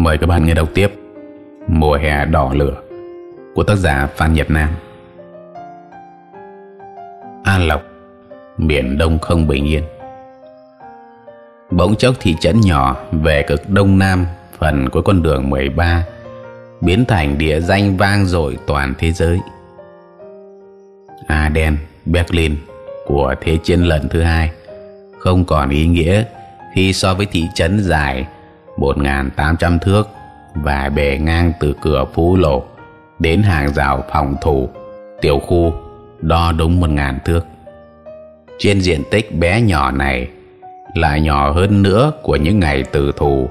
Mời các bạn nghe đọc tiếp. Mùa hè đỏ lửa của tác giả Phan Nhật Nam. An Lộc Miền Đông không bình yên. Bỗng chốc thị trấn nhỏ về cực Đông Nam phần của con đường 13 biến thành địa danh vang dội toàn thế giới. Aden, Berlin của Thế chiến lần thứ hai không còn ý nghĩa khi so với thị trấn dài 1.800 thước và bề ngang từ cửa Phú Lộ đến hàng rào phòng thủ tiểu khu đo đúng 1.000 thước. Trên diện tích bé nhỏ này là nhỏ hơn nữa của những ngày từ thù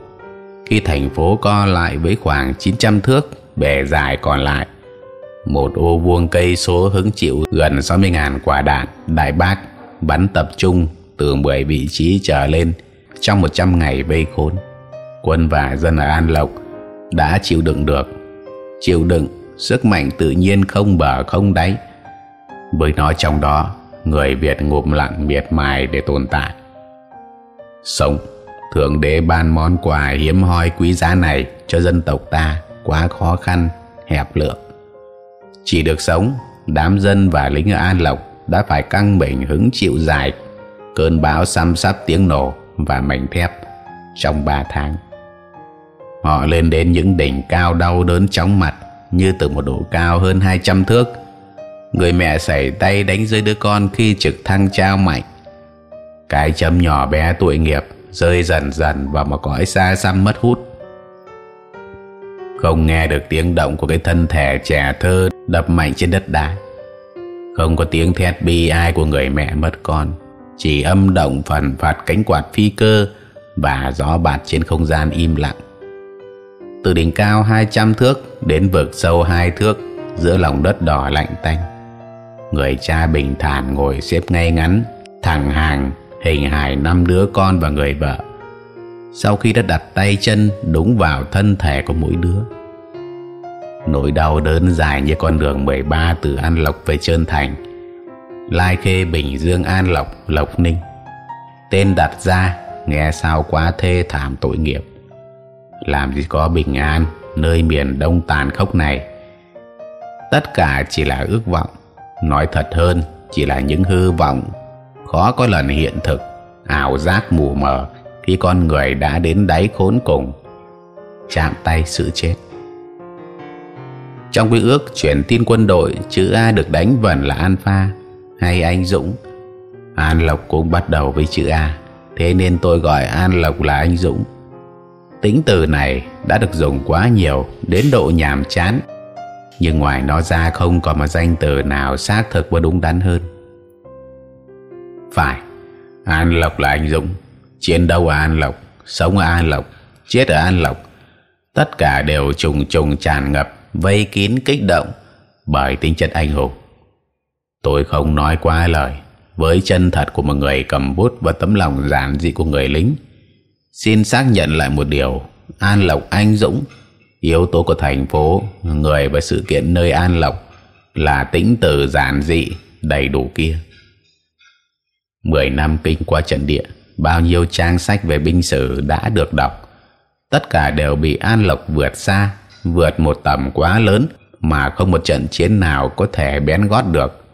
khi thành phố co lại với khoảng 900 thước bề dài còn lại, một ô vuông cây số hứng chịu gần 60.000 quả đạn, đại bác bắn tập trung từ 10 vị trí trở lên trong 100 ngày vây khốn quân và dân ở An Lộc đã chịu đựng được. Chịu đựng sức mạnh tự nhiên không bờ, không đáy. Với nó trong đó, người Việt ngụm lặng miệt mài để tồn tại. Sống, thượng đế ban món quà hiếm hoi quý giá này cho dân tộc ta quá khó khăn, hẹp lượng. Chỉ được sống, đám dân và lính ở An Lộc đã phải căng mình hứng chịu dài cơn bão xăm sắp tiếng nổ và mảnh thép trong ba tháng họ lên đến những đỉnh cao đau đớn chóng mặt, như từ một độ cao hơn 200 thước. Người mẹ xảy tay đánh rơi đứa con khi trực thăng trao mạnh cái chấm nhỏ bé tội nghiệp rơi dần dần vào một cõi xa xăm mất hút. Không nghe được tiếng động của cái thân thể trẻ thơ đập mạnh trên đất đá. Không có tiếng thét bi ai của người mẹ mất con, chỉ âm động phần phạt cánh quạt phi cơ và gió bạt trên không gian im lặng từ đỉnh cao 200 thước đến vực sâu hai thước, giữa lòng đất đỏ lạnh tanh. Người cha bình thản ngồi xếp ngay ngắn, thẳng hàng, hình hài năm đứa con và người vợ. Sau khi đã đặt tay chân đúng vào thân thể của mỗi đứa. Nỗi đau đớn dài như con đường 13 từ An Lộc về Trơn Thành. Lai Khê Bình Dương An Lộc Lộc Ninh. Tên đặt ra, nghe sao quá thê thảm tội nghiệp làm gì có bình an, nơi miền đông tàn khốc này. Tất cả chỉ là ước vọng. Nói thật hơn, chỉ là những hư vọng. Khó có lần hiện thực, ảo giác mù mờ khi con người đã đến đáy khốn cùng. Chạm tay sự chết. Trong quy ước chuyển tin quân đội chữ A được đánh vần là Alpha hay anh Dũng. An Lộc cũng bắt đầu với chữ A. Thế nên tôi gọi An Lộc là anh Dũng tính từ này đã được dùng quá nhiều đến độ nhàm chán. Nhưng ngoài nó ra không còn một danh từ nào xác thực và đúng đắn hơn. Phải, An Lộc là anh Dũng. Chiến đấu ở An Lộc, sống ở An Lộc, chết ở An Lộc. Tất cả đều trùng trùng tràn ngập, vây kín, kích động bởi tính chất anh hùng. Tôi không nói quá lời. Với chân thật của một người cầm bút và tấm lòng giản dị của người lính xin xác nhận lại một điều. An Lộc anh Dũng, yếu tố của thành phố, người và sự kiện nơi An Lộc, là tính từ giản dị, đầy đủ kia. Mười năm kinh qua trận địa, bao nhiêu trang sách về binh sử đã được đọc. Tất cả đều bị An Lộc vượt xa, vượt một tầm quá lớn mà không một trận chiến nào có thể bén gót được.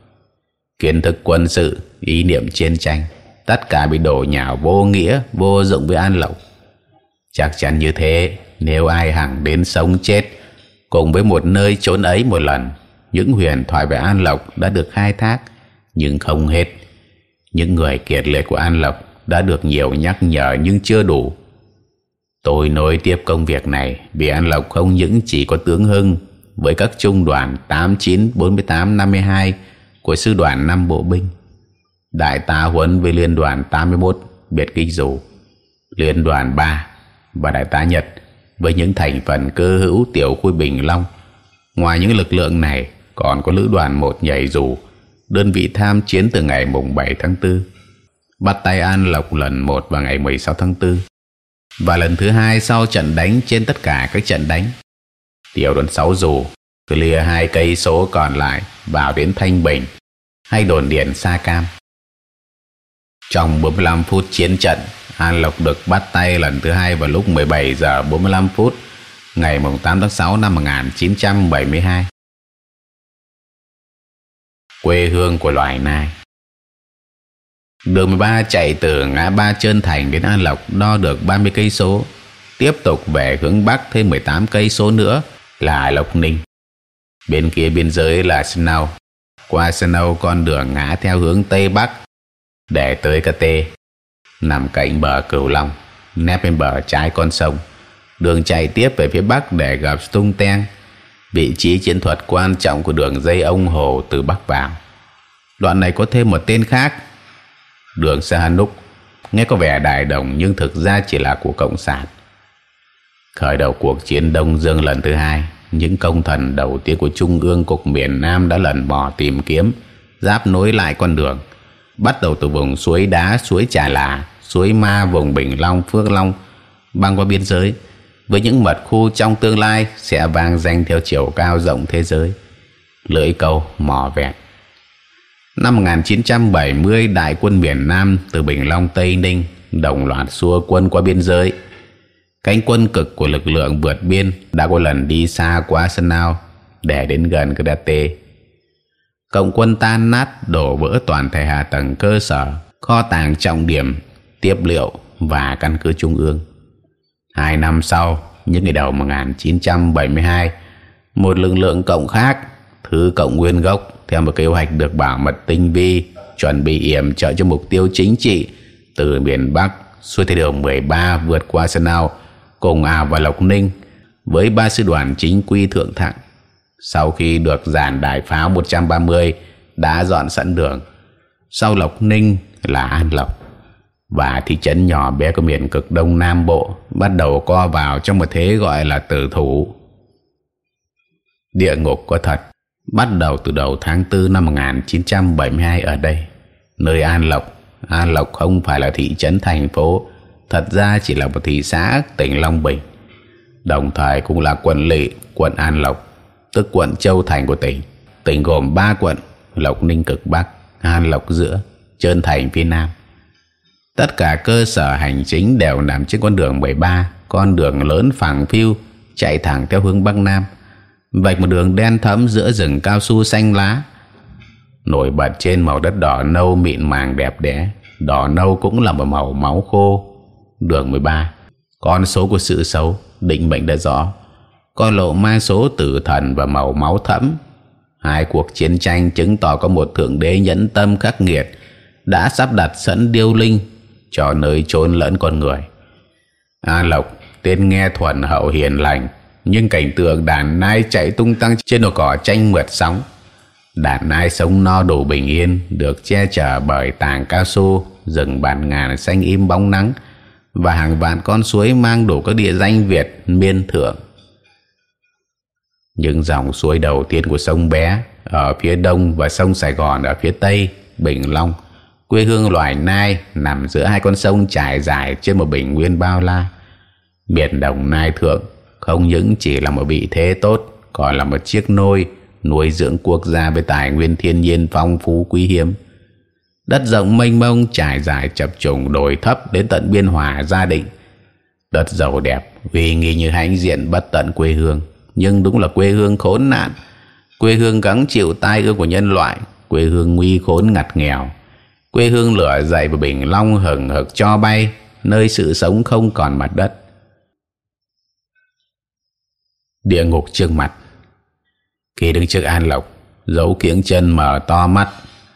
Kiến thức quân sự, ý niệm chiến tranh tất cả bị đổ nhào vô nghĩa vô dụng với An Lộc. Chắc chắn như thế nếu ai hằng đến sống chết cùng với một nơi trốn ấy một lần những huyền thoại về An Lộc đã được khai thác. Nhưng không hết những người kiệt liệt của An Lộc đã được nhiều nhắc nhở nhưng chưa đủ. Tôi nối tiếp công việc này vì An Lộc không những chỉ có tướng Hưng với các trung đoàn 89, 48, 52 của sư đoàn 5 bộ binh đại tá huấn với liên đoàn 81 biệt kích dù, liên đoàn 3 và đại tá Nhật với những thành phần cơ hữu tiểu khu Bình Long. Ngoài những lực lượng này, còn có lữ đoàn một nhảy dù, đơn vị tham chiến từ ngày mùng 7 tháng 4 bắt tay An Lộc lần một vào ngày 16 tháng 4 và lần thứ hai sau trận đánh trên tất cả các trận đánh. Tiểu đoàn 6 dù clear hai cây số còn lại vào đến Thanh Bình, hay đồn điện Sa Cam trong 45 phút chiến trận An Lộc được bắt tay lần thứ hai vào lúc 17 giờ 45 phút ngày 8 tháng 6 năm 1972. Quê hương của loài nai Đường 13 chạy từ ngã ba Trơn Thành đến An Lộc đo được 30 cây số, tiếp tục về hướng bắc thêm 18 cây số nữa là Lộc Ninh. Bên kia biên giới là Snow. Qua Snow con đường ngã theo hướng tây bắc để tới Cà Tê, nằm cạnh bờ Cửu Long, nép bên bờ trái con sông. Đường chạy tiếp về phía bắc để gặp Tung Teng, vị trí chiến thuật quan trọng của đường dây ông Hồ từ bắc vào. Đoạn này có thêm một tên khác. Đường Sihanouk nghe có vẻ đại đồng nhưng thực ra chỉ là của cộng sản. Khởi đầu cuộc chiến đông dương lần thứ hai những công thần đầu tiên của trung ương cục miền nam đã lần mò tìm kiếm giáp nối lại con đường bắt đầu từ vùng suối đá suối trà là suối ma vùng bình long phước long băng qua biên giới với những mật khu trong tương lai sẽ vang danh theo chiều cao rộng thế giới lưỡi câu mò vẹn Năm 1970, đại quân miền Nam từ Bình Long Tây Ninh đồng loạt xua quân qua biên giới. Cánh quân cực của lực lượng vượt biên đã có lần đi xa quá sân ao để đến gần Cadete. Cộng quân tan nát đổ vỡ toàn thể hạ tầng cơ sở, kho tàng trọng điểm, tiếp liệu và căn cứ trung ương. Hai năm sau, những ngày đầu 1972, một lực lượng cộng khác, thứ cộng nguyên gốc theo một kế hoạch được bảo mật tinh vi chuẩn bị yểm trợ cho mục tiêu chính trị từ miền Bắc xuôi theo đường 13 vượt qua Sơn Ao cùng Ảo và Lộc Ninh với ba sư đoàn chính quy thượng thặng sau khi được dàn đại pháo 130 đã dọn sẵn đường. Sau Lộc Ninh là An Lộc và thị trấn nhỏ bé của miền cực đông Nam Bộ bắt đầu co vào trong một thế gọi là tử thủ. Địa ngục có thật, bắt đầu từ đầu tháng 4 năm 1972 ở đây. Nơi An Lộc An Lộc không phải là thị trấn thành phố, thật ra chỉ là một thị xã tỉnh Long Bình. Đồng thời cũng là quận lỵ, quận An Lộc tức quận Châu Thành của tỉnh. Tỉnh gồm ba quận, Lộc Ninh cực Bắc, An Lộc giữa, Trơn Thành phía Nam. Tất cả cơ sở hành chính đều nằm trên con đường 13 con đường lớn phẳng phiu, chạy thẳng theo hướng Bắc Nam. Vạch một đường đen thẫm giữa rừng cao su xanh lá. Nổi bật trên màu đất đỏ nâu mịn màng đẹp đẽ. Đỏ nâu cũng là một màu máu khô. Đường 13 con số của sự xấu, định mệnh đã rõ có lộ ma số tử thần và màu máu thẫm. Hai cuộc chiến tranh chứng tỏ có một thượng đế nhẫn tâm khắc nghiệt, đã sắp đặt sẵn điêu linh cho nơi trốn lẫn con người. A lộc tên nghe thuần hậu hiền lành, nhưng cảnh tượng đàn nai chạy tung tăng trên đồ cỏ tranh mượt sóng. Đàn nai sống no đủ bình yên, được che chở bởi tàng cao su, rừng bản ngàn xanh im bóng nắng, và hàng vạn con suối mang đủ các địa danh Việt miên thượng những dòng suối đầu tiên của sông bé, ở phía đông và sông Sài Gòn ở phía tây, Bình Long. Quê hương loài nai nằm giữa hai con sông trải dài trên một bình nguyên bao la. Biển đồng nai thượng không những chỉ là một vị thế tốt, còn là một chiếc nôi nuôi dưỡng quốc gia với tài nguyên thiên nhiên phong phú quý hiếm. Đất rộng mênh mông trải dài chập trùng đồi thấp đến tận biên hòa gia định. Đất giàu đẹp vì nghi như hãnh diện bất tận quê hương nhưng đúng là quê hương khốn nạn. Quê hương gắng chịu tai ương của nhân loại. Quê hương nguy khốn ngặt nghèo. Quê hương lửa dày và bình long hừng hực cho bay, nơi sự sống không còn mặt đất. Địa ngục trước mặt. Khi đứng trước an lộc, dấu kiếng chân mở to mắt.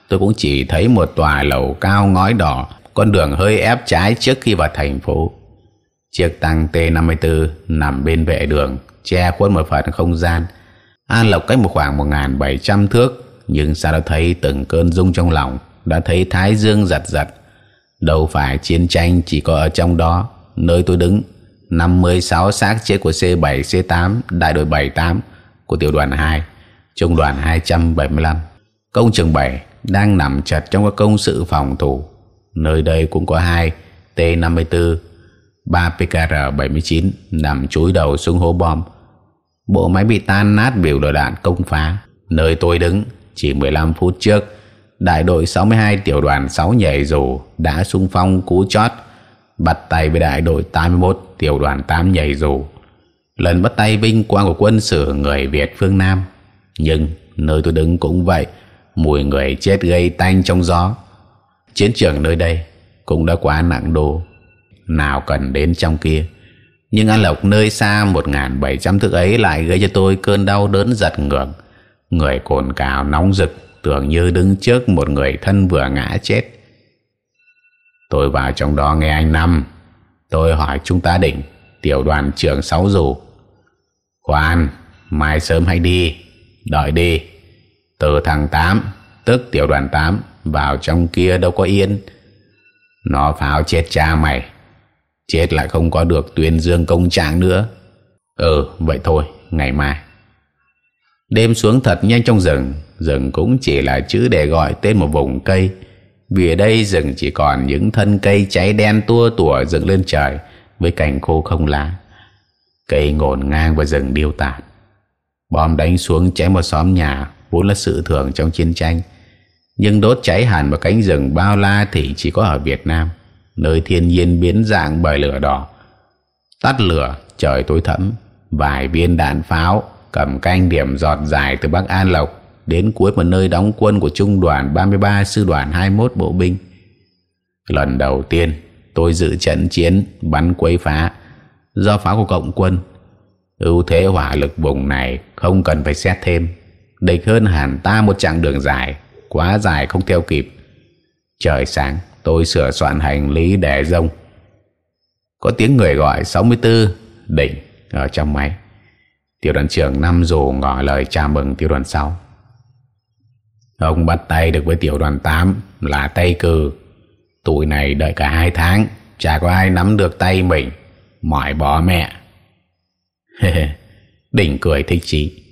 Tôi cũng chỉ thấy một tòa lầu cao ngói đỏ, con đường hơi ép trái trước khi vào thành phố. Chiếc tăng t 54 nằm bên vệ đường che khuất một phần không gian an lộc cách một khoảng 1.700 thước nhưng sao đã thấy từng cơn rung trong lòng đã thấy thái dương giật giật đâu phải chiến tranh chỉ có ở trong đó nơi tôi đứng 56 xác chết của C7, C8, đại đội 78 của tiểu đoàn 2, trung đoàn 275. Công trường 7 đang nằm chặt trong các công sự phòng thủ. Nơi đây cũng có hai T54, 3 PKR-79 nằm chúi đầu xuống hố bom. Bộ máy bị tan nát biểu đồ đạn công phá. Nơi tôi đứng chỉ 15 phút trước, đại đội 62 tiểu đoàn 6 nhảy dù đã xung phong cú chót bắt tay với đại đội 81 tiểu đoàn 8 nhảy dù lần bắt tay vinh quang của quân sự người Việt phương Nam nhưng nơi tôi đứng cũng vậy mùi người chết gây tanh trong gió chiến trường nơi đây cũng đã quá nặng đô nào cần đến trong kia. Nhưng an lộc nơi xa một ngàn bảy trăm thước ấy lại gây cho tôi cơn đau đớn giật ngược. Người cồn cào nóng rực, tưởng như đứng trước một người thân vừa ngã chết. Tôi vào trong đó nghe anh năm. Tôi hỏi chúng ta định, tiểu đoàn trưởng sáu dù. Khoan, mai sớm hay đi, đợi đi. Từ thằng tám, tức tiểu đoàn tám, vào trong kia đâu có yên. Nó pháo chết cha mày chết lại không có được tuyên dương công trạng nữa. Ừ vậy thôi, ngày mai. Đêm xuống thật nhanh trong rừng. Rừng cũng chỉ là chữ để gọi tên một vùng cây. Vì ở đây rừng chỉ còn những thân cây cháy đen tua tủa dựng lên trời với cành khô không lá. Cây ngổn ngang và rừng điêu tàn. Bom đánh xuống cháy một xóm nhà, vốn là sự thường trong chiến tranh. Nhưng đốt cháy hẳn một cánh rừng bao la thì chỉ có ở Việt Nam nơi thiên nhiên biến dạng bởi lửa đỏ. Tắt lửa, trời tối thẫm. Vài viên đạn pháo, cầm canh điểm giọt dài từ Bắc An Lộc, đến cuối một nơi đóng quân của trung đoàn 33 sư đoàn 21 bộ binh. Lần đầu tiên, tôi dự trận chiến bắn quấy phá. Do pháo của cộng quân, ưu thế hỏa lực vùng này không cần phải xét thêm. Địch hơn hẳn ta một chặng đường dài, quá dài không theo kịp. Trời sáng tôi sửa soạn hành lý để rông. Có tiếng người gọi 64 đỉnh ở trong máy. Tiểu đoàn trưởng năm dù ngỏ lời chào mừng tiểu đoàn 6 ông bắt tay được với tiểu đoàn 8 là Tây Cừ. Tụi này đợi cả hai tháng, chả có ai nắm được tay mình, mỏi bỏ mẹ. Đỉnh cười thích chí.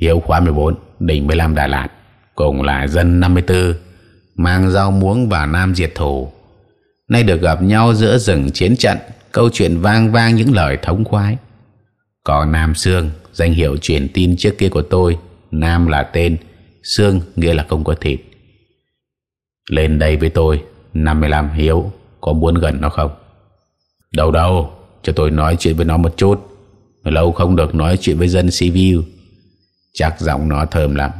Hiếu khóa 14 đỉnh 15 Đà Lạt, cùng là dân 54 mang dao muống và nam diệt thủ. Nay được gặp nhau giữa rừng chiến trận, câu chuyện vang vang những lời thống khoái. Còn nam sương, danh hiệu truyền tin trước kia của tôi, nam là tên xương nghĩa là không có thịt. Lên đây với tôi 55 hiếu, có muốn gần nó không? Đâu đâu, cho tôi nói chuyện với nó một chút. Lâu không được nói chuyện với dân civil. Chắc giọng nó thơm lắm.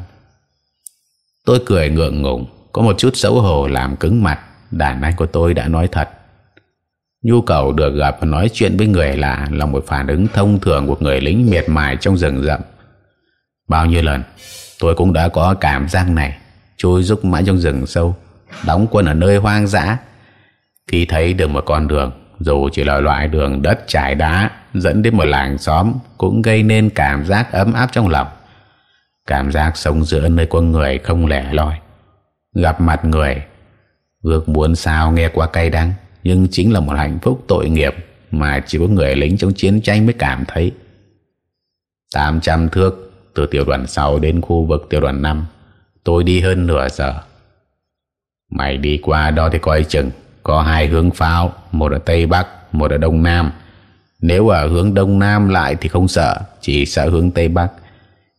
Tôi cười ngượng ngùng có một chút xấu hổ làm cứng mặt, đàn anh của tôi đã nói thật. Nhu cầu được gặp và nói chuyện với người lạ là một phản ứng thông thường của người lính miệt mài trong rừng rậm. Bao nhiêu lần, tôi cũng đã có cảm giác này trôi rúc mãi trong rừng sâu, đóng quân ở nơi hoang dã. Khi thấy được một con đường, dù chỉ là loại đường đất trải đá, dẫn đến một làng xóm, cũng gây nên cảm giác ấm áp trong lòng. Cảm giác sống giữa nơi con người không lẻ loi gặp mặt người. Ước muốn sao nghe qua cay đắng, nhưng chính là một hạnh phúc tội nghiệp mà chỉ có người lính trong chiến tranh mới cảm thấy. 800 thước từ tiểu đoàn 6 đến khu vực tiểu đoàn 5 tôi đi hơn nửa giờ. Mày đi qua đó thì coi chừng, có hai hướng pháo, một ở tây bắc, một ở đông nam. Nếu ở hướng đông nam lại thì không sợ, chỉ sợ hướng tây bắc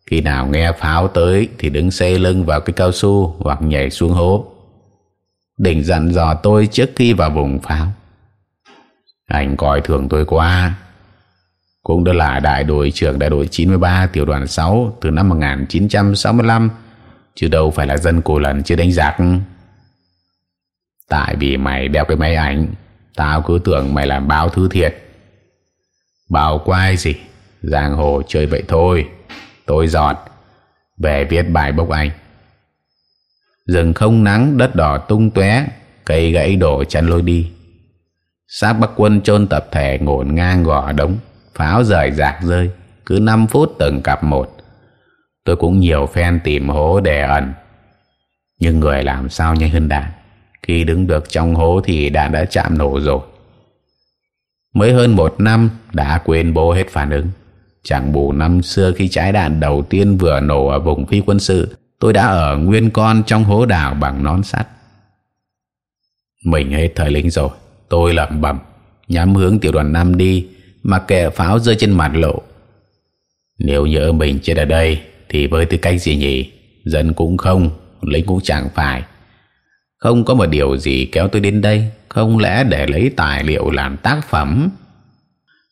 khi nào nghe pháo tới thì đứng xe lưng vào cái cao su hoặc nhảy xuống hố. Định dặn dò tôi trước khi vào vùng pháo. Anh coi thường tôi quá. Cũng đã là đại đội trưởng đại đội 93 tiểu đoàn 6 từ năm 1965 chứ đâu phải là dân cổ lần chưa đánh giặc. Tại vì mày đeo cái máy ảnh, tao cứ tưởng mày làm báo thứ thiệt. Báo quai gì? Giang hồ chơi vậy thôi tôi dọn. Về viết bài bốc anh. Rừng không nắng, đất đỏ tung tóe, cây gãy đổ chăn lôi đi. Xác bắc quân chôn tập thể ngổn ngang gò đống, pháo rời rạc rơi, cứ 5 phút từng cặp một. Tôi cũng nhiều phen tìm hố để ẩn. Nhưng người làm sao nhanh hơn đạn? Khi đứng được trong hố thì đạn đã chạm nổ rồi. Mới hơn một năm, đã quên bố hết phản ứng chẳng bù năm xưa khi trái đạn đầu tiên vừa nổ ở vùng phi quân sự, tôi đã ở nguyên con trong hố đào bằng nón sắt. Mình hết thời lính rồi, tôi lẩm bẩm nhắm hướng tiểu đoàn năm đi mà kẻ pháo rơi trên mặt lộ. Nếu nhớ mình chết ở đây, thì với tư cách gì nhỉ? Dân cũng không, lính cũng chẳng phải. Không có một điều gì kéo tôi đến đây, không lẽ để lấy tài liệu làm tác phẩm?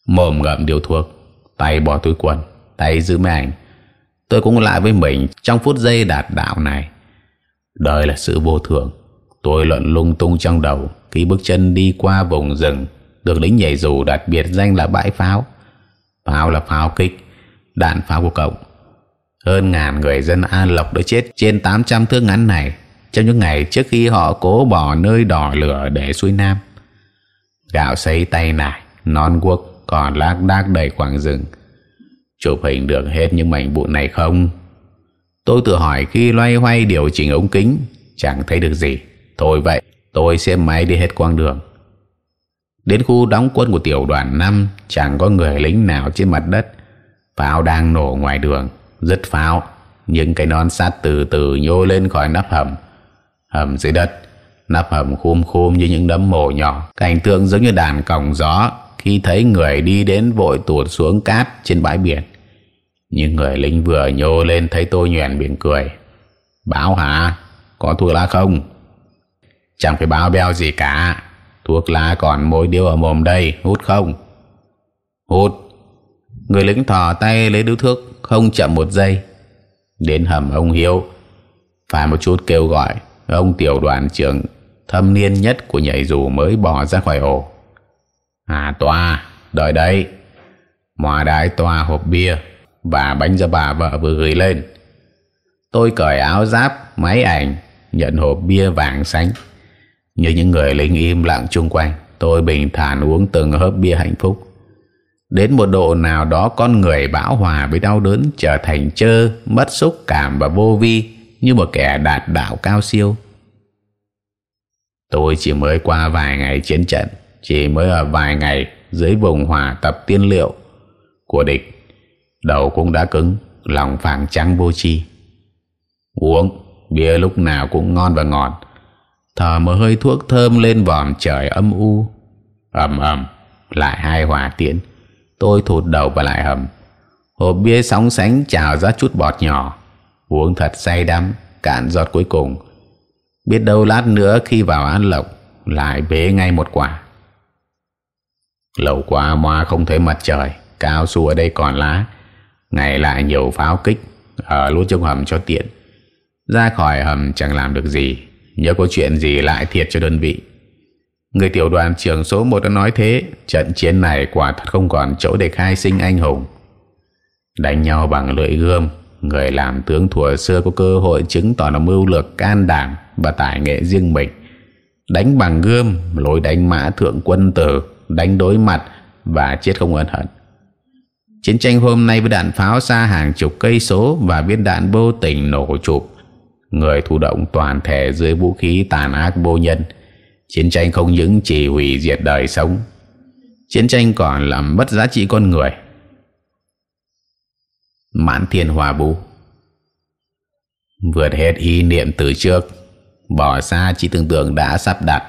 Mồm ngậm điều thuộc tay bỏ túi quần tay giữ máy ảnh. Tôi cũng lại với mình trong phút giây đạt đạo này. Đời là sự vô thường. Tôi luận lung tung trong đầu khi bước chân đi qua vùng rừng được lính nhảy dù đặc biệt danh là bãi pháo. Pháo là pháo kích đạn pháo của cộng hơn ngàn người dân An Lộc đã chết trên 800 thước ngắn này trong những ngày trước khi họ cố bỏ nơi đỏ lửa để xuôi Nam. Gạo sấy tay nải, non guốc còn lác đác đầy khoảng rừng. Chụp hình được hết những mảnh vụn này không? Tôi tự hỏi khi loay hoay điều chỉnh ống kính, chẳng thấy được gì. Thôi vậy, tôi xem máy đi hết quãng đường. Đến khu đóng quân của tiểu đoàn 5, chẳng có người lính nào trên mặt đất. Pháo đang nổ ngoài đường, dứt pháo. Những cái non sắt từ từ nhô lên khỏi nắp hầm. Hầm dưới đất, nắp hầm khum khum như những đấm mồ nhỏ. Cảnh tượng giống như đàn còng gió khi thấy người đi đến vội tuột xuống cát trên bãi biển. Nhưng người lính vừa nhô lên thấy tôi nhoèn biển cười. Báo hả? Có thuốc lá không? Chẳng phải báo beo gì cả. Thuốc lá còn mỗi điếu ở mồm đây, hút không? Hút. Người lính thò tay lấy điếu thuốc, không chậm một giây. Đến hầm ông Hiếu, phải một chút kêu gọi, ông tiểu đoàn trưởng thâm niên nhất của nhảy dù mới bỏ ra khỏi ổ. À toa, đợi đây. Mòa đại toa hộp bia và bánh do bà vợ vừa gửi lên. Tôi cởi áo giáp, máy ảnh, nhận hộp bia vàng xanh. Như những người lính im lặng chung quanh, tôi bình thản uống từng hớp bia hạnh phúc. Đến một độ nào đó con người bão hòa với đau đớn trở thành trơ, mất xúc cảm và vô vi như một kẻ đạt đạo cao siêu. Tôi chỉ mới qua vài ngày chiến trận, chỉ mới ở vài ngày dưới vùng hỏa tập tiên liệu. Của địch. Đầu cũng đã cứng, lòng phảng trắng vô chi. Uống, bia lúc nào cũng ngon và ngọt. Thở một hơi thuốc thơm lên vòm trời âm u. Ầm ầm lại hai hỏa tiễn. Tôi thụt đầu vào lại hầm. Hộp bia sóng sánh trào ra chút bọt nhỏ. Uống thật say đắm cạn giọt cuối cùng. Biết đâu lát nữa khi vào an lộc lại bế ngay một quả lâu qua moa không thấy mặt trời, cao su ở đây còn lá. Ngày lại nhiều pháo kích, ở lút trong hầm cho tiện. Ra khỏi hầm chẳng làm được gì, nhớ có chuyện gì lại thiệt cho đơn vị. Người tiểu đoàn trưởng số 1 đã nói thế, trận chiến này quả thật không còn chỗ để khai sinh anh hùng. Đánh nhau bằng lưỡi gươm, người làm tướng thủa xưa có cơ hội chứng tỏ là mưu lược can đảm và tài nghệ riêng mình. Đánh bằng gươm, lối đánh mã thượng quân tử đánh đối mặt và chết không ân hận. Chiến tranh hôm nay với đạn pháo xa hàng chục cây số và viên đạn vô tình nổ chụp, người thụ động toàn thể dưới vũ khí tàn ác vô nhân. Chiến tranh không những chỉ hủy diệt đời sống, chiến tranh còn làm mất giá trị con người. Mãn thiên hòa vũ vượt hết ý niệm từ trước, bỏ xa chỉ tưởng tượng đã sắp đặt.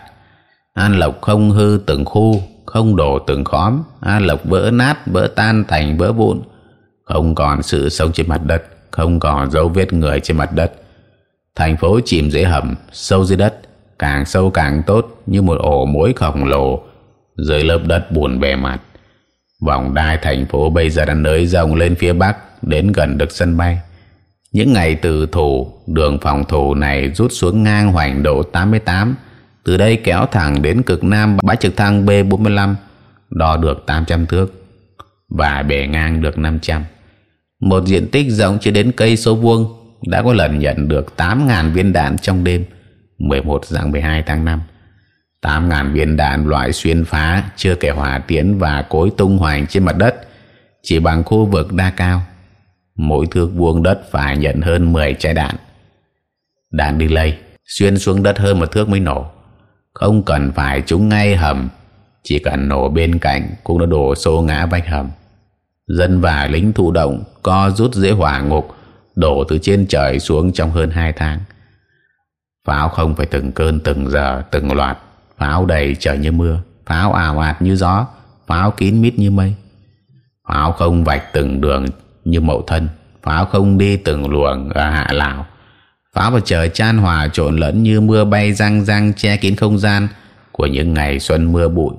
An lộc không hư từng khu không đổ từng khóm A lộc vỡ nát, vỡ tan thành vỡ vụn. Không còn sự sống trên mặt đất, không còn dấu vết người trên mặt đất. Thành phố chìm dưới hầm, sâu dưới đất, càng sâu càng tốt, như một ổ mối khổng lồ, dưới lớp đất buồn bề mặt. Vòng đai thành phố bây giờ đã nới rộng lên phía bắc, đến gần được sân bay. Những ngày từ thủ, đường phòng thủ này rút xuống ngang hoành độ 88 từ đây kéo thẳng đến cực nam bãi trực thăng B45 đo được 800 thước và bề ngang được 500 một diện tích rộng chưa đến cây số vuông, đã có lần nhận được 8.000 viên đạn trong đêm 11 dạng 12 tháng 5 8.000 viên đạn loại xuyên phá, chưa kể hỏa tiễn và cối tung hoành trên mặt đất, chỉ bằng khu vực đa cao. Mỗi thước vuông đất phải nhận hơn 10 trái đạn. Đạn đi lây xuyên xuống đất hơn một thước mới nổ không cần phải trúng ngay hầm. Chỉ cần nổ bên cạnh cũng đã đổ xô ngã vách hầm. Dân và lính thụ động co rút dễ hỏa ngục, đổ từ trên trời xuống trong hơn hai tháng. Pháo không phải từng cơn, từng giờ, từng loạt. Pháo đầy trời như mưa, pháo ào ạt như gió, pháo kín mít như mây. Pháo không vạch từng đường như mậu thân, pháo không đi từng luồng ở hạ lào pháo và trời chan hòa, trộn lẫn như mưa bay răng răng che kín không gian của những ngày xuân mưa bụi.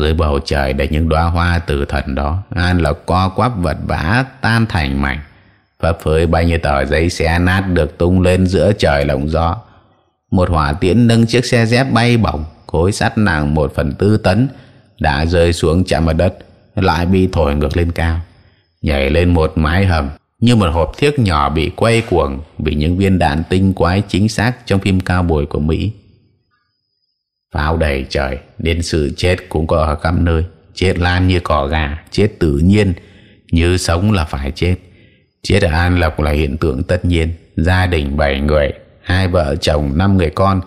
Dưới bầu trời đầy những đóa hoa từ thần đó, an lộc co quắp vật vã, tan thành mảnh. Phấp phới bao nhiêu tờ giấy xé nát được tung lên giữa trời lộng gió. Một hỏa tiễn nâng chiếc xe dép bay bổng, khối sắt nặng một phần tư tấn đã rơi xuống chạm vào đất, lại bị thổi ngược lên cao. Nhảy lên một mái hầm như một hộp thiếc nhỏ bị quay cuồng vì những viên đạn tinh quái chính xác trong phim cao bồi của Mỹ. Pháo đầy trời, đến sự chết cũng có ở khắp nơi, chết lan như cỏ gà, chết tự nhiên, như sống là phải chết. Chết ở An Lộc là hiện tượng tất nhiên, gia đình bảy người, hai vợ chồng năm người con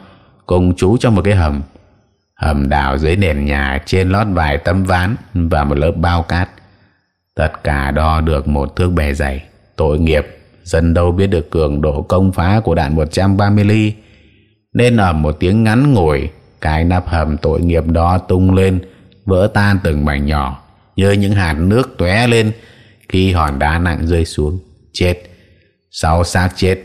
cùng trú trong một cái hầm. Hầm đào dưới nền nhà trên lót vài tấm ván và một lớp bao cát. Tất cả đo được một thước bề dày tội nghiệp, dân đâu biết được cường độ công phá của đạn 130 ly. Nên ở một tiếng ngắn ngủi, cái nắp hầm tội nghiệp đó tung lên, vỡ tan từng mảnh nhỏ, như những hạt nước tóe lên khi hòn đá nặng rơi xuống, chết. Sau xác chết,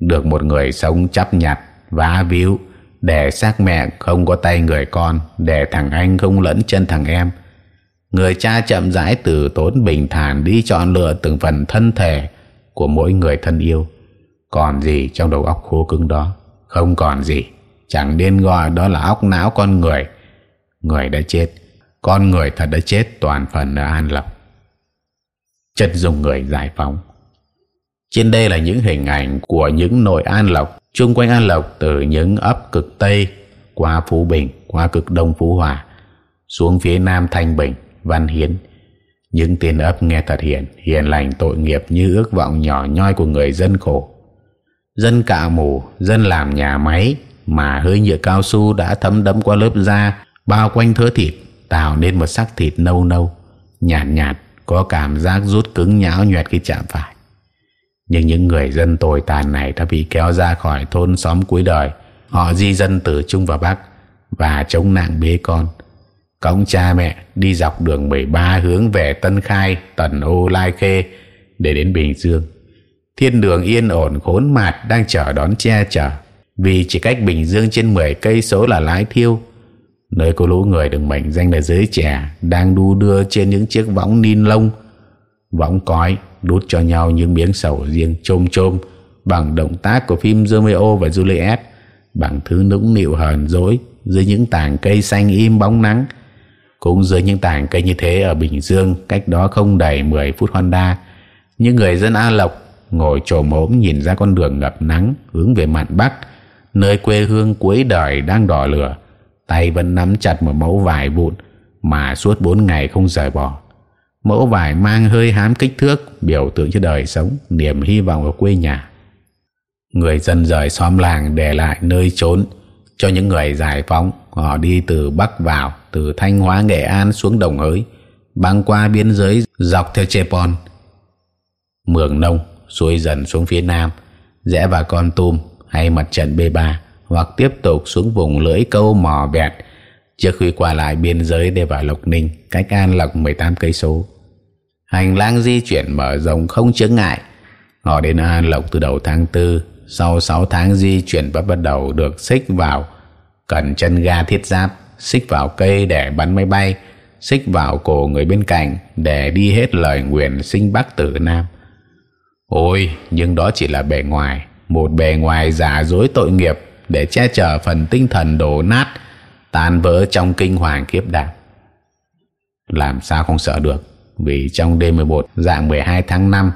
được một người sống chấp nhặt, vá víu, để xác mẹ không có tay người con, để thằng anh không lẫn chân thằng em người cha chậm rãi từ tốn bình thản đi chọn lựa từng phần thân thể của mỗi người thân yêu. Còn gì trong đầu óc khô cứng đó? Không còn gì. Chẳng nên gọi đó là óc não con người. Người đã chết. Con người thật đã chết toàn phần ở An Lộc chất dùng người giải phóng. Trên đây là những hình ảnh của những nội An Lộc. Chung quanh An Lộc từ những ấp cực Tây qua Phú Bình, qua cực Đông Phú Hòa, xuống phía Nam Thanh Bình. Văn Hiến. Những tên ấp nghe thật hiền hiền lành, tội nghiệp như ước vọng nhỏ nhoi của người dân khổ. Dân cạo mù, dân làm nhà máy, mà hơi nhựa cao su đã thấm đẫm qua lớp da, bao quanh thớ thịt, tạo nên một sắc thịt nâu nâu, nhạt nhạt, có cảm giác rút cứng nhão nhoẹt khi chạm phải. Nhưng những người dân tồi tàn này đã bị kéo ra khỏi thôn xóm cuối đời. Họ di dân từ trung và bắc và chống nạn bế con cõng cha mẹ đi dọc đường 13 hướng về Tân Khai, Tần Ô, Lai Khê để đến Bình Dương. Thiên đường yên ổn khốn mạt đang chờ đón che chở. Vì chỉ cách Bình Dương trên 10 cây số là Lái Thiêu. Nơi có lũ người được mệnh danh là giới trẻ đang đu đưa trên những chiếc võng nin lông. Võng cói đút cho nhau những miếng sầu riêng chôm chôm bằng động tác của phim Romeo và Juliet bằng thứ nũng nịu hờn dối dưới những tảng cây xanh im bóng nắng cũng dưới những tảng cây như thế ở Bình Dương, cách đó không đầy 10 phút Honda, những người dân A Lộc ngồi trồm mốm nhìn ra con đường ngập nắng hướng về mặt Bắc, nơi quê hương cuối đời đang đỏ lửa. Tay vẫn nắm chặt một mẫu vải vụn mà suốt bốn ngày không rời bỏ. Mẫu vải mang hơi hám kích thước, biểu tượng cho đời sống, niềm hy vọng ở quê nhà. Người dân rời xóm làng để lại nơi trốn cho những người giải phóng họ đi từ Bắc vào, từ Thanh Hóa, Nghệ An xuống Đồng Hới, băng qua biên giới dọc theo Chepon. Mường Nông xuôi dần xuống phía Nam, rẽ vào Con Tum hay mặt trận B3 hoặc tiếp tục xuống vùng lưỡi câu mò vẹt trước khi qua lại biên giới để vào Lộc Ninh, cách An Lộc 18 cây số. Hành lang di chuyển mở rộng không chướng ngại. Họ đến An Lộc từ đầu tháng 4 sau 6 tháng di chuyển và bắt đầu được xích vào cần chân ga thiết giáp, xích vào cây để bắn máy bay, xích vào cổ người bên cạnh để đi hết lời nguyện sinh bắc tử nam. Ôi, nhưng đó chỉ là bề ngoài, một bề ngoài giả dối tội nghiệp để che chở phần tinh thần đổ nát, tan vỡ trong kinh hoàng kiếp đạp. Làm sao không sợ được, vì trong đêm 11 dạng 12 tháng 5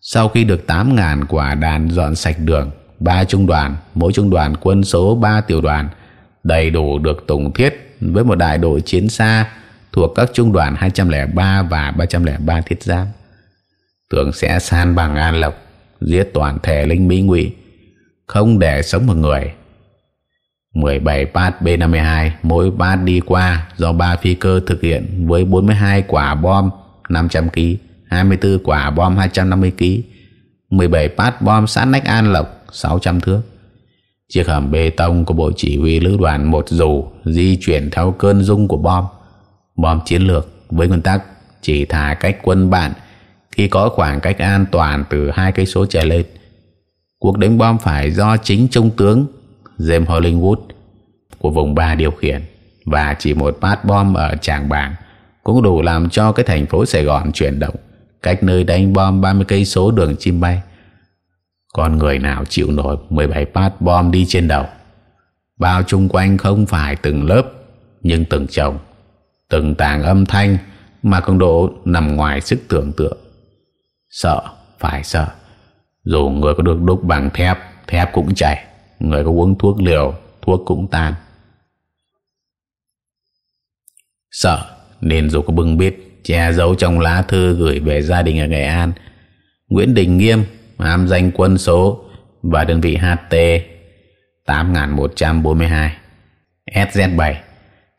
sau khi được 8.000 quả đàn dọn sạch đường, ba trung đoàn, mỗi trung đoàn quân số 3 tiểu đoàn đầy đủ được tùng thiết với một đại đội chiến xa thuộc các trung đoàn 203 và 303 thiết giáp. Tưởng sẽ san bằng an lộc, giết toàn thể linh mỹ ngụy, không để sống một người. 17 bát B-52 mỗi bát đi qua do ba phi cơ thực hiện với 42 quả bom 500 kg 24 quả bom 250 kg 17 bát bom sát nách an lộc 600 thước chiếc hầm bê tông của bộ chỉ huy lữ đoàn một dù di chuyển theo cơn rung của bom bom chiến lược với nguyên tắc chỉ thả cách quân bạn khi có khoảng cách an toàn từ hai cây số trở lên cuộc đánh bom phải do chính trung tướng James Hollingwood của vùng ba điều khiển và chỉ một phát bom ở Tràng Bàng cũng đủ làm cho cái thành phố Sài Gòn chuyển động cách nơi đánh bom 30 cây số đường chim bay. Con người nào chịu nổi 17 phát bom đi trên đầu. Bao chung quanh không phải từng lớp nhưng từng chồng, từng tàng âm thanh mà cường độ nằm ngoài sức tưởng tượng. Sợ, phải sợ. Dù người có được đúc bằng thép, thép cũng chảy. Người có uống thuốc liều, thuốc cũng tan. Sợ, nên dù có bưng biết che giấu trong lá thư gửi về gia đình ở Nghệ An, Nguyễn Đình Nghiêm, ám danh quân số và đơn vị HT 8142 SZ7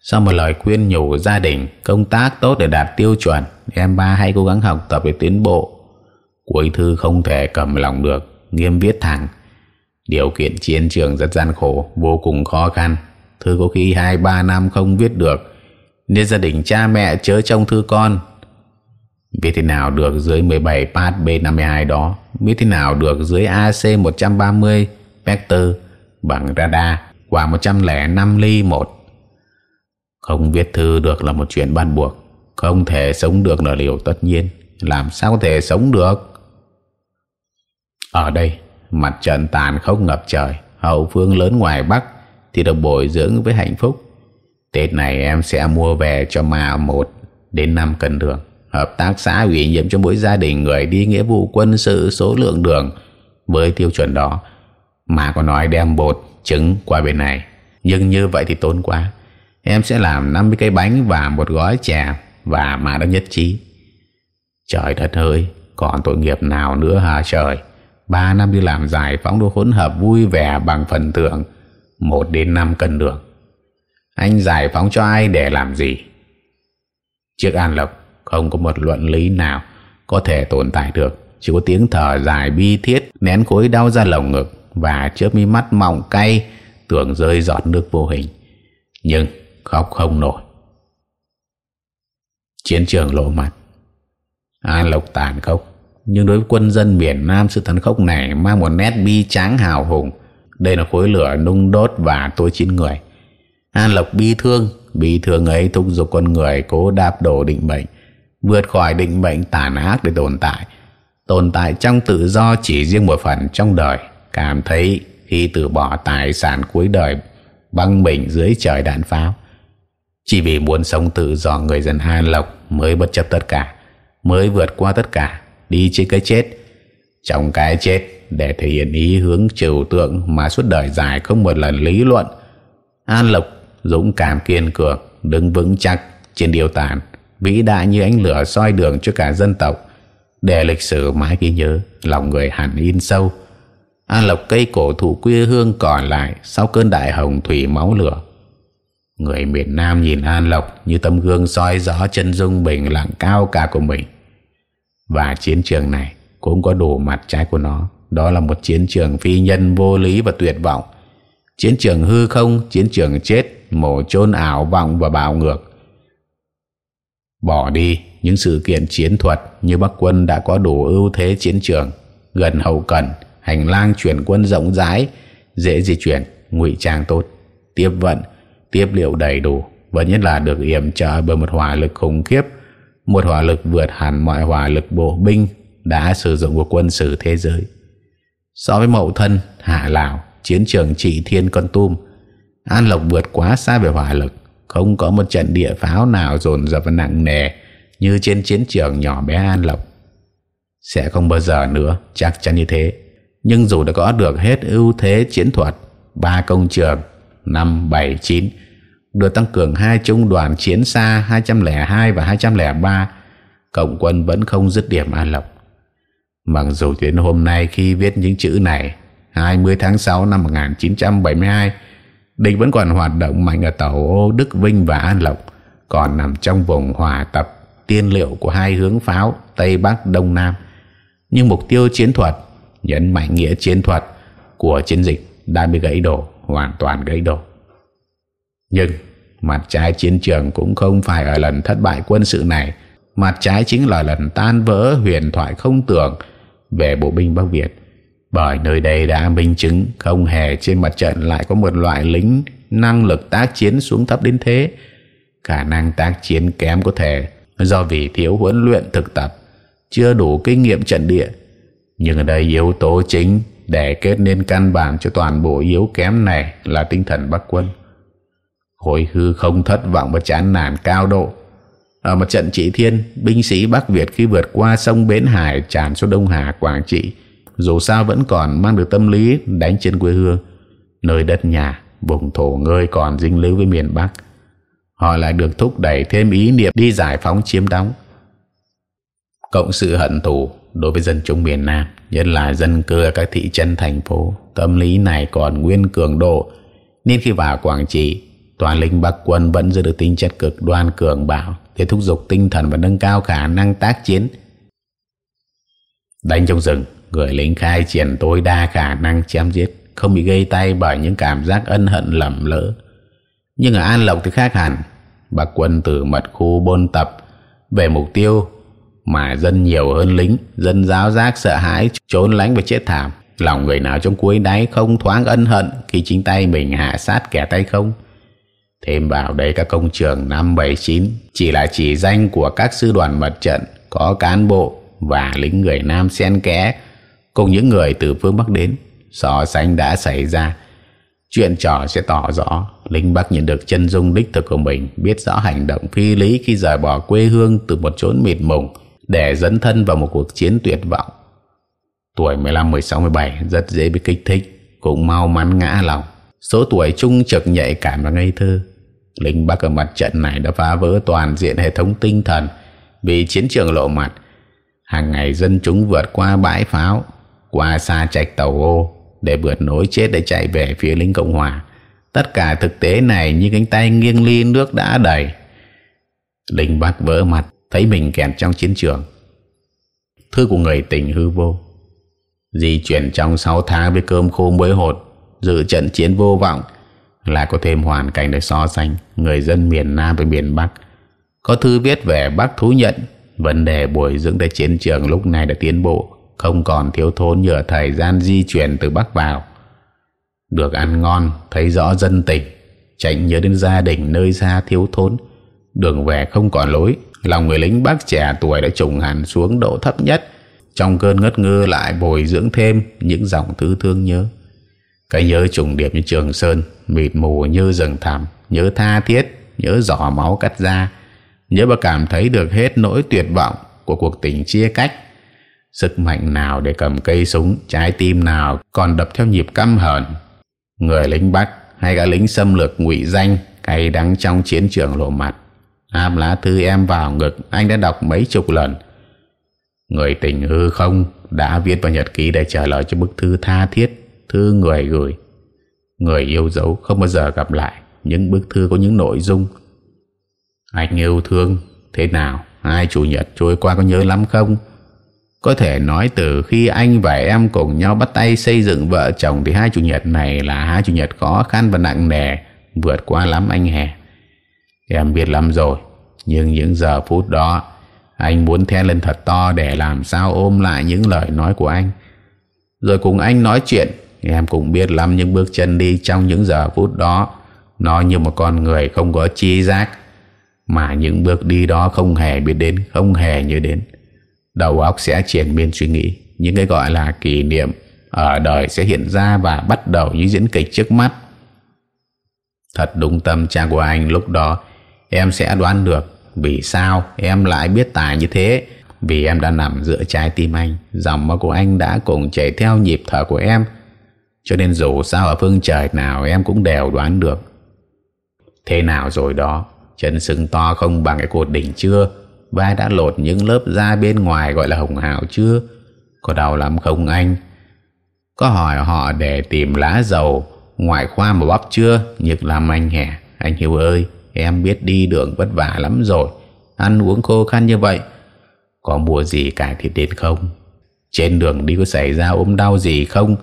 sau một lời khuyên nhủ gia đình, công tác tốt để đạt tiêu chuẩn, em ba hãy cố gắng học tập để tiến bộ. Cuối thư không thể cầm lòng được, nghiêm viết thẳng. Điều kiện chiến trường rất gian khổ, vô cùng khó khăn. Thư có khi hai ba năm không viết được. Nên gia đình cha mẹ chớ trông thư con biết thế nào được dưới 17 pad B52 đó? Biết thế nào được dưới AC 130 Vector bằng radar quả 105 ly một? Không viết thư được là một chuyện bắt buộc. Không thể sống được là điều tất nhiên. Làm sao có thể sống được? Ở đây, mặt trận tàn không ngập trời. Hậu phương lớn ngoài bắc thì được bồi dưỡng với hạnh phúc. Tết này em sẽ mua về cho mà một đến năm cân đường hợp tác xã ủy nhiệm cho mỗi gia đình người đi nghĩa vụ quân sự số lượng đường với tiêu chuẩn đó. Mà có nói đem bột, trứng qua bên này. Nhưng như vậy thì tốn quá. Em sẽ làm 50 cây bánh và một gói chè và mà đã nhất trí. Trời đất ơi, còn tội nghiệp nào nữa hả trời? Ba năm đi làm giải phóng đồ hỗn hợp vui vẻ bằng phần thưởng, một đến năm cân đường anh giải phóng cho ai để làm gì? Chiếc an lộc không có một luận lý nào có thể tồn tại được. Chỉ có tiếng thở dài bi thiết, nén khối đau ra lồng ngực và chớp mi mắt mỏng cay, tưởng rơi giọt nước vô hình. Nhưng khóc không nổi. Chiến trường lộ mặt. An lộc tàn khốc. Nhưng đối với quân dân miền Nam, sự tàn khốc này mang một nét bi tráng hào hùng. Đây là khối lửa nung đốt và tôi chín người. An Lộc bi thương. Bi thương ấy thúc giục con người cố đạp đổ định mệnh vượt khỏi định mệnh tàn ác để tồn tại. Tồn tại trong tự do chỉ riêng một phần trong đời. Cảm thấy khi từ bỏ tài sản cuối đời băng mình dưới trời đạn pháo. Chỉ vì muốn sống tự do người dân An Lộc mới bất chấp tất cả, mới vượt qua tất cả, đi trên cái chết. Trong cái chết, để thể hiện ý hướng trừu tượng mà suốt đời dài không một lần lý luận, An Lộc dũng cảm kiên cường, đứng vững chắc trên điều tàn vĩ đại như ánh lửa soi đường cho cả dân tộc. Để lịch sử mãi ghi nhớ, lòng người hẳn in sâu. An Lộc cây cổ thụ quê hương còn lại sau cơn đại hồng thủy máu lửa. Người miền Nam nhìn An Lộc như tấm gương soi rõ chân dung bình lặng cao cả của mình. Và chiến trường này cũng có đủ mặt trái của nó. Đó là một chiến trường phi nhân vô lý và tuyệt vọng. Chiến trường hư không, chiến trường chết, mổ chôn ảo vọng và bạo ngược bỏ đi, những sự kiện chiến thuật như Bắc quân đã có đủ ưu thế chiến trường, gần hậu cần, hành lang chuyển quân rộng rãi, dễ di chuyển, ngụy trang tốt, tiếp vận, tiếp liệu đầy đủ, và nhất là được yểm trợ bởi một hỏa lực khủng khiếp, một hỏa lực vượt hẳn mọi hỏa lực bộ binh đã sử dụng của quân sự thế giới. So với mậu thân, hạ lào, chiến trường trị thiên con tum, an lộc vượt quá xa về hỏa lực không có một trận địa pháo nào dồn dập và nặng nề như trên chiến trường nhỏ bé an lộc. Sẽ không bao giờ nữa, chắc chắn như thế. Nhưng dù đã có được hết ưu thế chiến thuật, ba công trường, năm, bảy, chín, được tăng cường hai trung đoàn chiến xa 202 và 203 cộng quân vẫn không dứt điểm an lộc. Mặc dù đến hôm nay khi viết những chữ này 20 tháng 6 năm 1972 địch vẫn còn hoạt động mạnh ở tàu ô Đức Vinh và An Lộc, còn nằm trong vùng hòa tập tiên liệu của hai hướng pháo Tây Bắc, Đông Nam. Nhưng mục tiêu chiến thuật, nhấn mạnh nghĩa chiến thuật của chiến dịch đã bị gãy đổ, hoàn toàn gãy đổ. Nhưng mặt trái chiến trường cũng không phải ở lần thất bại quân sự này. Mặt trái chính là lần tan vỡ huyền thoại không tưởng về bộ binh Bắc Việt bởi nơi đây đã minh chứng, không hề trên mặt trận lại có một loại lính năng lực tác chiến xuống thấp đến thế. Khả năng tác chiến kém có thể do vì thiếu huấn luyện thực tập, chưa đủ kinh nghiệm trận địa. Nhưng ở đây yếu tố chính để kết nên căn bản cho toàn bộ yếu kém này là tinh thần bắc quân. Hồi hư không thất vọng và chán nản cao độ. Ở một trận trị thiên, binh sĩ bắc việt khi vượt qua sông bến hải tràn xuống đông hà, quảng trị dù sao vẫn còn mang được tâm lý đánh trên quê hương. Nơi đất nhà, vùng thổ ngơi còn dính líu với miền bắc. Họ lại được thúc đẩy thêm ý niệm đi giải phóng chiếm đóng. Cộng sự hận thù đối với dân chúng miền Nam, nhất là dân cư ở các thị trấn, thành phố, tâm lý này còn nguyên cường độ. Nên khi vào Quảng Trị toàn lính Bắc quân vẫn giữ được tính chất cực đoan, cường bạo để thúc giục tinh thần và nâng cao khả năng tác chiến. Đánh trong rừng người lính khai triển tối đa khả năng chém giết, không bị gây tay bởi những cảm giác ân hận lầm lỡ. Nhưng ở An Lộc thì khác hẳn. Bắc quân từ mật khu bôn tập về mục tiêu mà dân nhiều hơn lính, dân giáo giác sợ hãi, trốn lánh và chết thảm. Lòng người nào trong cuối đáy không thoáng ân hận khi chính tay mình hạ sát kẻ tay không? Thêm vào đây các công trường năm bảy chín, chỉ là chỉ danh của các sư đoàn mật trận, có cán bộ và lính người nam xen kẽ cùng những người từ phương bắc đến so sánh đã xảy ra. Chuyện trò sẽ tỏ rõ. Linh bắc nhận được chân dung đích thực của mình biết rõ hành động phi lý khi rời bỏ quê hương từ một chốn mịt mùng để dẫn thân vào một cuộc chiến tuyệt vọng. Tuổi 15, 16, 17 rất dễ bị kích thích cũng mau mắn ngã lòng. Số tuổi trung trực nhạy cảm và ngây thơ. Linh bắc ở mặt trận này đã phá vỡ toàn diện hệ thống tinh thần vì chiến trường lộ mặt. Hàng ngày dân chúng vượt qua bãi pháo qua xa trạch tàu ô để vượt nối chết để chạy về phía lính cộng hòa. Tất cả thực tế này như cánh tay nghiêng ly nước đã đầy. Lính bắc vỡ mặt, thấy mình kẹt trong chiến trường. Thư của người tình hư vô. Di chuyển trong 6 tháng với cơm khô mới hột, dự trận chiến vô vọng. Là có thêm hoàn cảnh để so sánh người dân miền Nam với miền Bắc. Có thư viết về Bắc thú nhận, vấn đề bồi dưỡng tại chiến trường lúc này đã tiến bộ không còn thiếu thốn nhờ thời gian di chuyển từ Bắc vào. Được ăn ngon, thấy rõ dân tình tránh nhớ đến gia đình nơi xa thiếu thốn. Đường về không còn lối, lòng người lính Bắc trẻ tuổi đã trùng hẳn xuống độ thấp nhất. Trong cơn ngất ngơ lại bồi dưỡng thêm những dòng thứ thương nhớ. Cái nhớ trùng điệp như trường sơn, mịt mù như rừng thẳm, nhớ tha thiết, nhớ giỏ máu cắt ra nhớ bà cảm thấy được hết nỗi tuyệt vọng của cuộc tình chia cách sức mạnh nào để cầm cây súng, trái tim nào còn đập theo nhịp căm hờn? Người lính bắc hay cả lính xâm lược ngụy danh cay đắng trong chiến trường lộ mặt? Áp lá thư em vào ngực, anh đã đọc mấy chục lần. Người tình hư không đã viết vào nhật ký để trả lời cho bức thư tha thiết, thư người gửi. Người yêu dấu không bao giờ gặp lại những bức thư có những nội dung. Anh yêu thương thế nào? Hai chủ nhật trôi qua có nhớ lắm không? Có thể nói từ khi anh và em cùng nhau bắt tay xây dựng vợ chồng thì hai chủ nhật này là hai chủ nhật khó khăn và nặng nề, vượt qua lắm anh hè. Em biết lắm rồi, nhưng những giờ phút đó, anh muốn thét lên thật to để làm sao ôm lại những lời nói của anh. Rồi cùng anh nói chuyện, em cũng biết lắm những bước chân đi trong những giờ phút đó, nó như một con người không có chi giác. Mà những bước đi đó không hề biết đến, không hề nhớ đến đầu óc sẽ triển miên suy nghĩ. Những cái gọi là kỷ niệm ở đời sẽ hiện ra và bắt đầu như diễn kịch trước mắt. Thật đúng tâm trạng của anh lúc đó, em sẽ đoán được vì sao em lại biết tài như thế. Vì em đã nằm giữa trái tim anh, dòng máu của anh đã cùng chạy theo nhịp thở của em. Cho nên dù sao ở phương trời nào em cũng đều đoán được. Thế nào rồi đó? Chân sưng to không bằng cái cột đỉnh chưa? Vai đã lột những lớp da bên ngoài gọi là hồng hào chưa? Có đau lắm không anh? Có hỏi họ để tìm lá dầu, ngoại khoa mà bóp chưa? Nhực làm anh hẻ anh hiếu ơi, em biết đi đường vất vả lắm rồi. Ăn uống khô khăn như vậy. Có mua gì cải thiện đến không? Trên đường đi có xảy ra ốm đau gì không?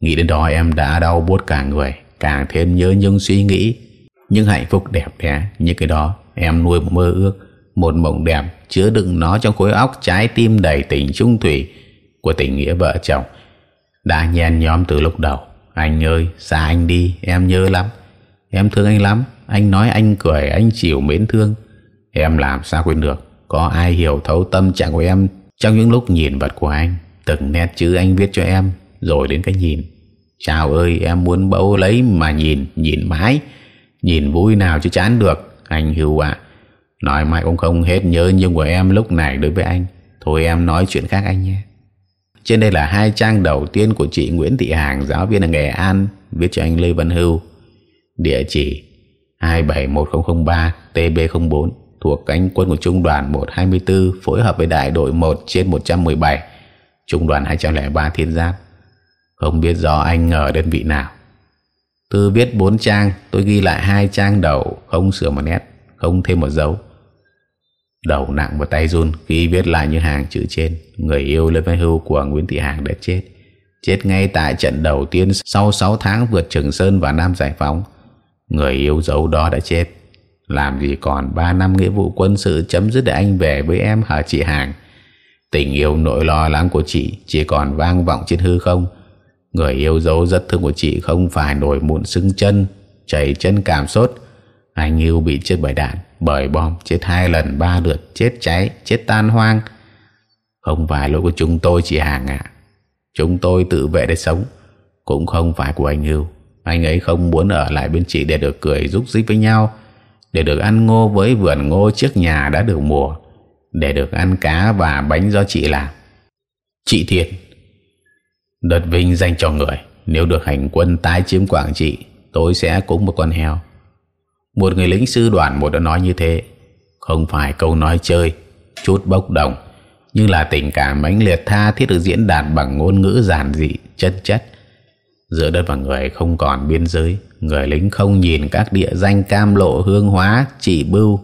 Nghĩ đến đó em đã đau buốt cả người, càng thêm nhớ nhung suy nghĩ. Những hạnh phúc đẹp đẽ như cái đó em nuôi một mơ ước một mộng đẹp chứa đựng nó trong khối óc trái tim đầy tình trung thủy của tình nghĩa vợ chồng. Đã nhen nhóm từ lúc đầu. Anh ơi, xa anh đi, em nhớ lắm. Em thương anh lắm. Anh nói anh cười, anh chịu mến thương. Em làm sao quên được? Có ai hiểu thấu tâm trạng của em Trong những lúc nhìn vật của anh? Từng nét chữ anh viết cho em, Rồi đến cái nhìn. Chào ơi, em muốn bấu lấy mà nhìn Nhìn mãi. Nhìn vui nào chứ chán được. Anh hưu ạ. Nói mãi cũng không hết nhớ nhung của em lúc này đối với anh. Thôi em nói chuyện khác anh nhé. Trên đây là hai trang đầu tiên của chị Nguyễn Thị Hàng, Giáo viên ở Nghệ An, Viết cho anh Lê Văn Hưu. Địa chỉ 271003 TB04 thuộc cánh quân của Trung đoàn 124 phối hợp với đại đội 1 trên 117 Trung đoàn 203 Thiên Giáp. Không biết do anh ở đơn vị nào. Tôi viết 4 trang, Tôi ghi lại hai trang đầu, Không sửa một nét, Không thêm một dấu. Đầu nặng và tay run Khi viết lại những hàng chữ trên. Người yêu Lê Văn Hưu của Nguyễn Thị Hàng đã chết. Chết ngay tại trận đầu tiên Sau 6 tháng vượt Trường Sơn và Nam Giải Phóng. Người yêu dấu đó đã chết. Làm gì còn 3 năm nghĩa vụ quân sự chấm dứt để anh về với em hả chị Hàng Tình yêu nỗi lo lắng của chị Chỉ còn vang vọng trên hư không. Người yêu dấu rất thương của chị Không phải nổi mụn sưng chân, Chảy chân cảm sốt. Anh yêu bị chết bởi đạn. Bởi bom chết hai lần ba lượt Chết cháy, chết tan hoang. Không phải lỗi của chúng tôi chị Hàng ạ. Chúng tôi tự vệ để sống Cũng không phải của anh hưu. Anh ấy không muốn ở lại bên chị để được cười rúc rích với nhau để được ăn ngô với vườn ngô trước nhà đã được mùa để được ăn cá và bánh do chị làm. Chị thiệt đợt vinh dành cho người. Nếu được hành quân tái chiếm quảng trị tôi sẽ cúng một con heo một người lính sư đoàn một đã nói như thế. Không phải câu nói chơi, chút bốc đồng, nhưng là tình cảm mãnh liệt tha thiết được diễn đạt bằng ngôn ngữ giản dị, chân chất. Giữa đất và người không còn biên giới, người lính không nhìn các địa danh cam lộ hương hóa trị bưu,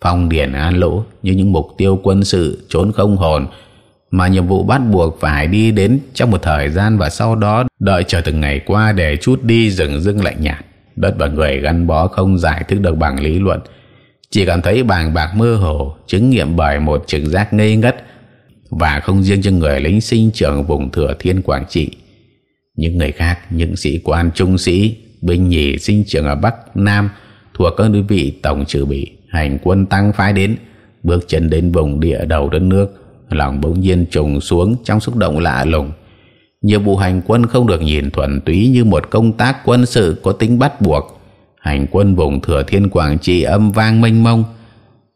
phong điển an lỗ như những mục tiêu quân sự trốn không hồn mà nhiệm vụ bắt buộc phải đi đến trong một thời gian và sau đó đợi chờ từng ngày qua để chút đi rừng rưng lạnh nhạt đất và người gắn bó không giải thích được bằng lý luận. Chỉ cảm thấy bàng bạc mơ hồ, chứng nghiệm bởi một trực giác ngây ngất và không riêng cho người lính sinh trưởng vùng thừa thiên quảng trị. Những người khác, những sĩ quan trung sĩ, binh nhì sinh trưởng ở Bắc Nam thuộc các đơn vị tổng trừ bị, hành quân tăng phái đến, bước chân đến vùng địa đầu đất nước, lòng bỗng nhiên trùng xuống trong xúc động lạ lùng nhiệm vụ hành quân không được nhìn thuần túy như một công tác quân sự có tính bắt buộc. Hành quân vùng thừa thiên quảng trị âm vang mênh mông.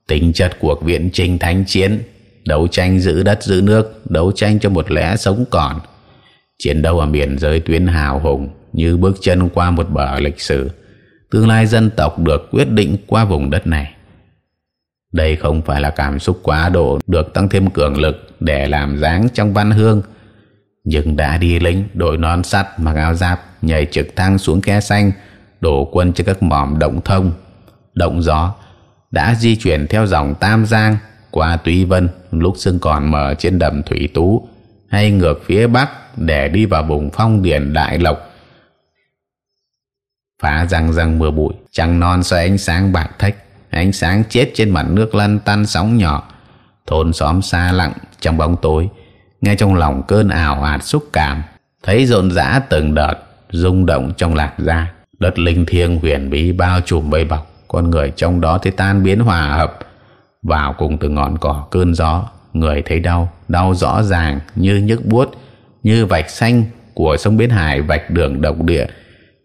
Tính chất cuộc viện trình thánh chiến, đấu tranh giữ đất giữ nước, đấu tranh cho một lẽ sống còn. Chiến đấu ở miền giới tuyến hào hùng, như bước chân qua một bờ lịch sử. Tương lai dân tộc được quyết định qua vùng đất này. Đây không phải là cảm xúc quá độ, được tăng thêm cường lực để làm dáng trong văn hương nhưng đã đi lính, đội nón sắt mặc áo giáp, nhảy trực thăng xuống khe xanh, đổ quân cho các mỏm động thông. Động gió đã di chuyển theo dòng Tam Giang qua Túy Vân, lúc xương còn mở trên đầm Thủy Tú, hay ngược phía Bắc để đi vào vùng phong điển Đại Lộc. Phá răng răng mưa bụi, trăng non soi ánh sáng bạc thách, ánh sáng chết trên mặt nước lăn tăn sóng nhỏ. Thôn xóm xa lặng trong bóng tối nghe trong lòng cơn ảo ạt xúc cảm thấy rộn rã từng đợt rung động trong lạc da, đất linh thiêng huyền bí bao trùm bầy bọc con người trong đó thì tan biến hòa hợp. Vào cùng từ ngọn cỏ cơn gió người thấy đau đau rõ ràng như nhức buốt như vạch xanh của sông Bến Hải vạch đường độc địa.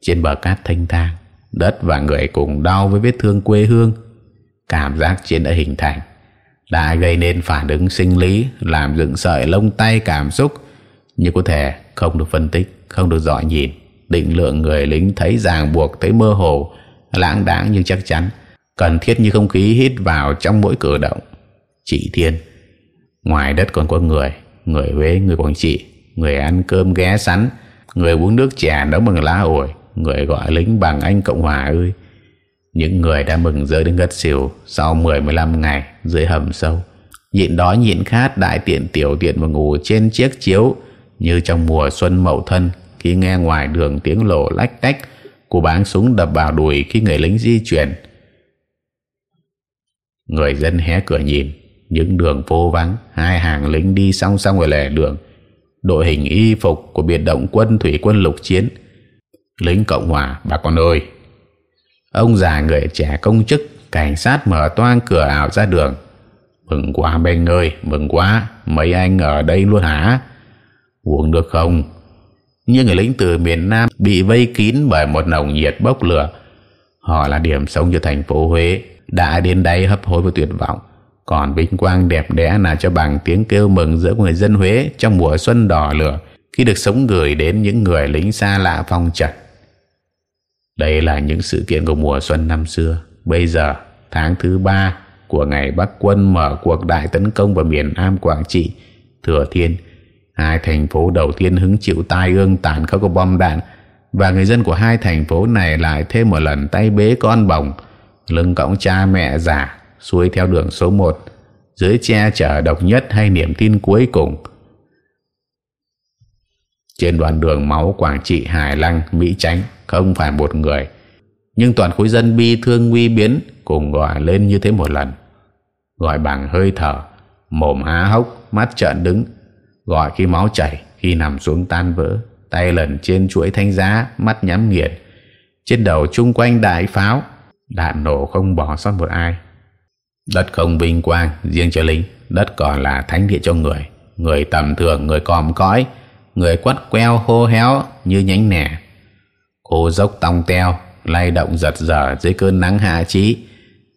Trên bờ cát thanh thang đất và người cùng đau với vết thương quê hương. Cảm giác trên đã hình thành đã gây nên phản ứng sinh lý, làm dựng sợi lông tay cảm xúc. Như có thể, không được phân tích, không được dõi nhìn. Định lượng người lính thấy ràng buộc thấy mơ hồ, lãng đãng nhưng chắc chắn. Cần thiết như không khí hít vào trong mỗi cử động. Chỉ thiên, ngoài đất còn có người. Người Huế, người Quảng Trị, người ăn cơm ghé sắn. Người uống nước chè nấu bằng lá ổi người gọi lính bằng anh Cộng Hòa ơi những người đã mừng rơi đến ngất xỉu sau 10-15 ngày dưới hầm sâu. Nhịn đói nhịn khát, đại tiện tiểu tiện và ngủ trên chiếc chiếu, như trong mùa xuân mậu thân, khi nghe ngoài đường tiếng lổ lách tách của báng súng đập vào đùi khi người lính di chuyển. Người dân hé cửa nhìn, những đường vô vắng, hai hàng lính đi song song ở lề đường. Đội hình y phục của biệt động quân thủy quân lục chiến. Lính cộng hòa, bà con ơi! Ông già người trẻ công chức, cảnh sát mở toang cửa ảo ra đường. Mừng quá bên ơi, mừng quá, mấy anh ở đây luôn hả? Uống được không? Như người lính từ miền Nam bị vây kín bởi một nồng nhiệt bốc lửa. Họ là điểm sống cho thành phố Huế. Đã đến đây hấp hối và tuyệt vọng. Còn vinh quang đẹp đẽ là cho bằng tiếng kêu mừng giữa người dân Huế trong mùa xuân đỏ lửa khi được sống gửi đến những người lính xa lạ phong trật đây là những sự kiện của mùa xuân năm xưa. Bây giờ, tháng thứ ba của ngày Bắc quân mở cuộc đại tấn công vào miền Nam Quảng Trị. Thừa Thiên, hai thành phố đầu tiên hứng chịu tai ương tàn khốc của bom đạn. Và người dân của hai thành phố này lại thêm một lần tay bế con bồng, lưng cõng cha mẹ già, xuôi theo đường số 1 dưới che chở độc nhất hay niềm tin cuối cùng. Trên đoạn đường máu Quảng Trị, Hải Lăng, Mỹ Chánh không phải một người. Nhưng toàn khối dân bi thương nguy biến cùng gọi lên như thế một lần. Gọi bằng hơi thở, mồm há hốc, mắt trợn đứng. Gọi khi máu chảy, khi nằm xuống tan vỡ. Tay lần trên chuỗi thanh giá, mắt nhắm nghiền. Trên đầu chung quanh đại pháo, đạn nổ không bỏ sót một ai. Đất không vinh quang riêng cho lính, đất còn là thánh địa cho người. Người tầm thường, người còm cõi, người quắt queo hô héo như nhánh nẻ cô dốc tong teo, lay động giật giở dưới cơn nắng hạ trí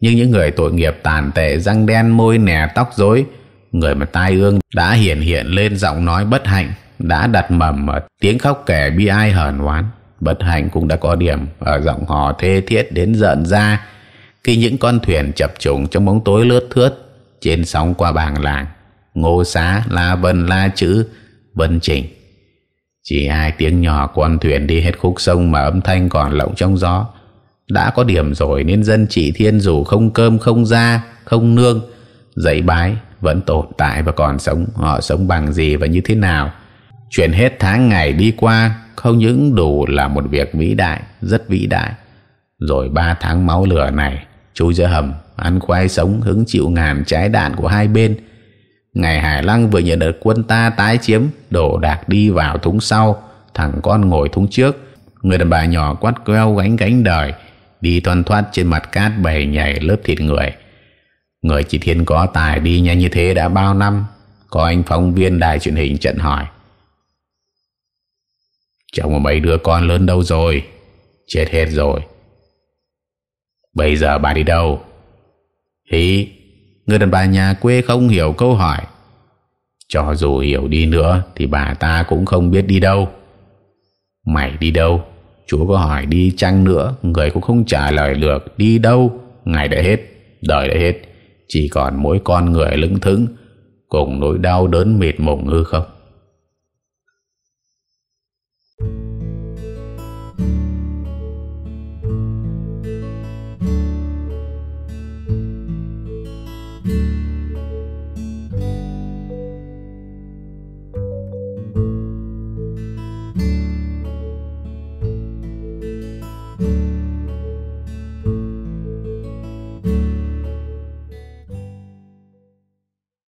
nhưng những người tội nghiệp tàn tệ, răng đen, môi nẻ tóc rối, người mà tai ương đã hiện hiện lên giọng nói bất hạnh, đã đặt mầm ở tiếng khóc kẻ bi ai hờn oán. Bất hạnh cũng đã có điểm ở giọng hò thê thiết đến giận ra. Khi những con thuyền chập trùng trong bóng tối lướt thướt, trên sóng qua bàng làng, ngô xá, la vân, la chữ, vân trình chỉ hai tiếng nhỏ con thuyền đi hết khúc sông mà âm thanh còn lộng trong gió. Đã có điểm rồi nên dân trị thiên dù không cơm, không da, không nương. Dãy bái vẫn tồn tại và còn sống. Họ sống bằng gì và như thế nào? Chuyện hết tháng ngày đi qua, không những đủ là một việc vĩ đại, rất vĩ đại. Rồi ba tháng máu lửa này chui giữa hầm ăn khoai sống hứng chịu ngàn trái đạn của hai bên ngày hải lăng vừa nhận được quân ta tái chiếm, đổ đạc đi vào thúng sau. Thằng con ngồi thúng trước. Người đàn bà nhỏ quát queo gánh gánh đời, đi thoăn thoát trên mặt cát bầy nhảy lớp thịt người. Người chỉ thiên có tài đi nhanh như thế đã bao năm, có anh phóng viên đài truyền hình trận hỏi. Chồng của mấy đứa con lớn đâu rồi? Chết hết rồi. Bây giờ bà đi đâu? Hí Người đàn bà nhà quê không hiểu câu hỏi. Cho dù hiểu đi nữa Thì bà ta cũng không biết đi đâu. Mày đi đâu? Chúa có hỏi đi chăng nữa? Người cũng không trả lời được. Đi đâu? Ngày đã hết. Đời đã hết. Chỉ còn mỗi con người lững thững, Cùng nỗi đau đớn mệt mộng hư không?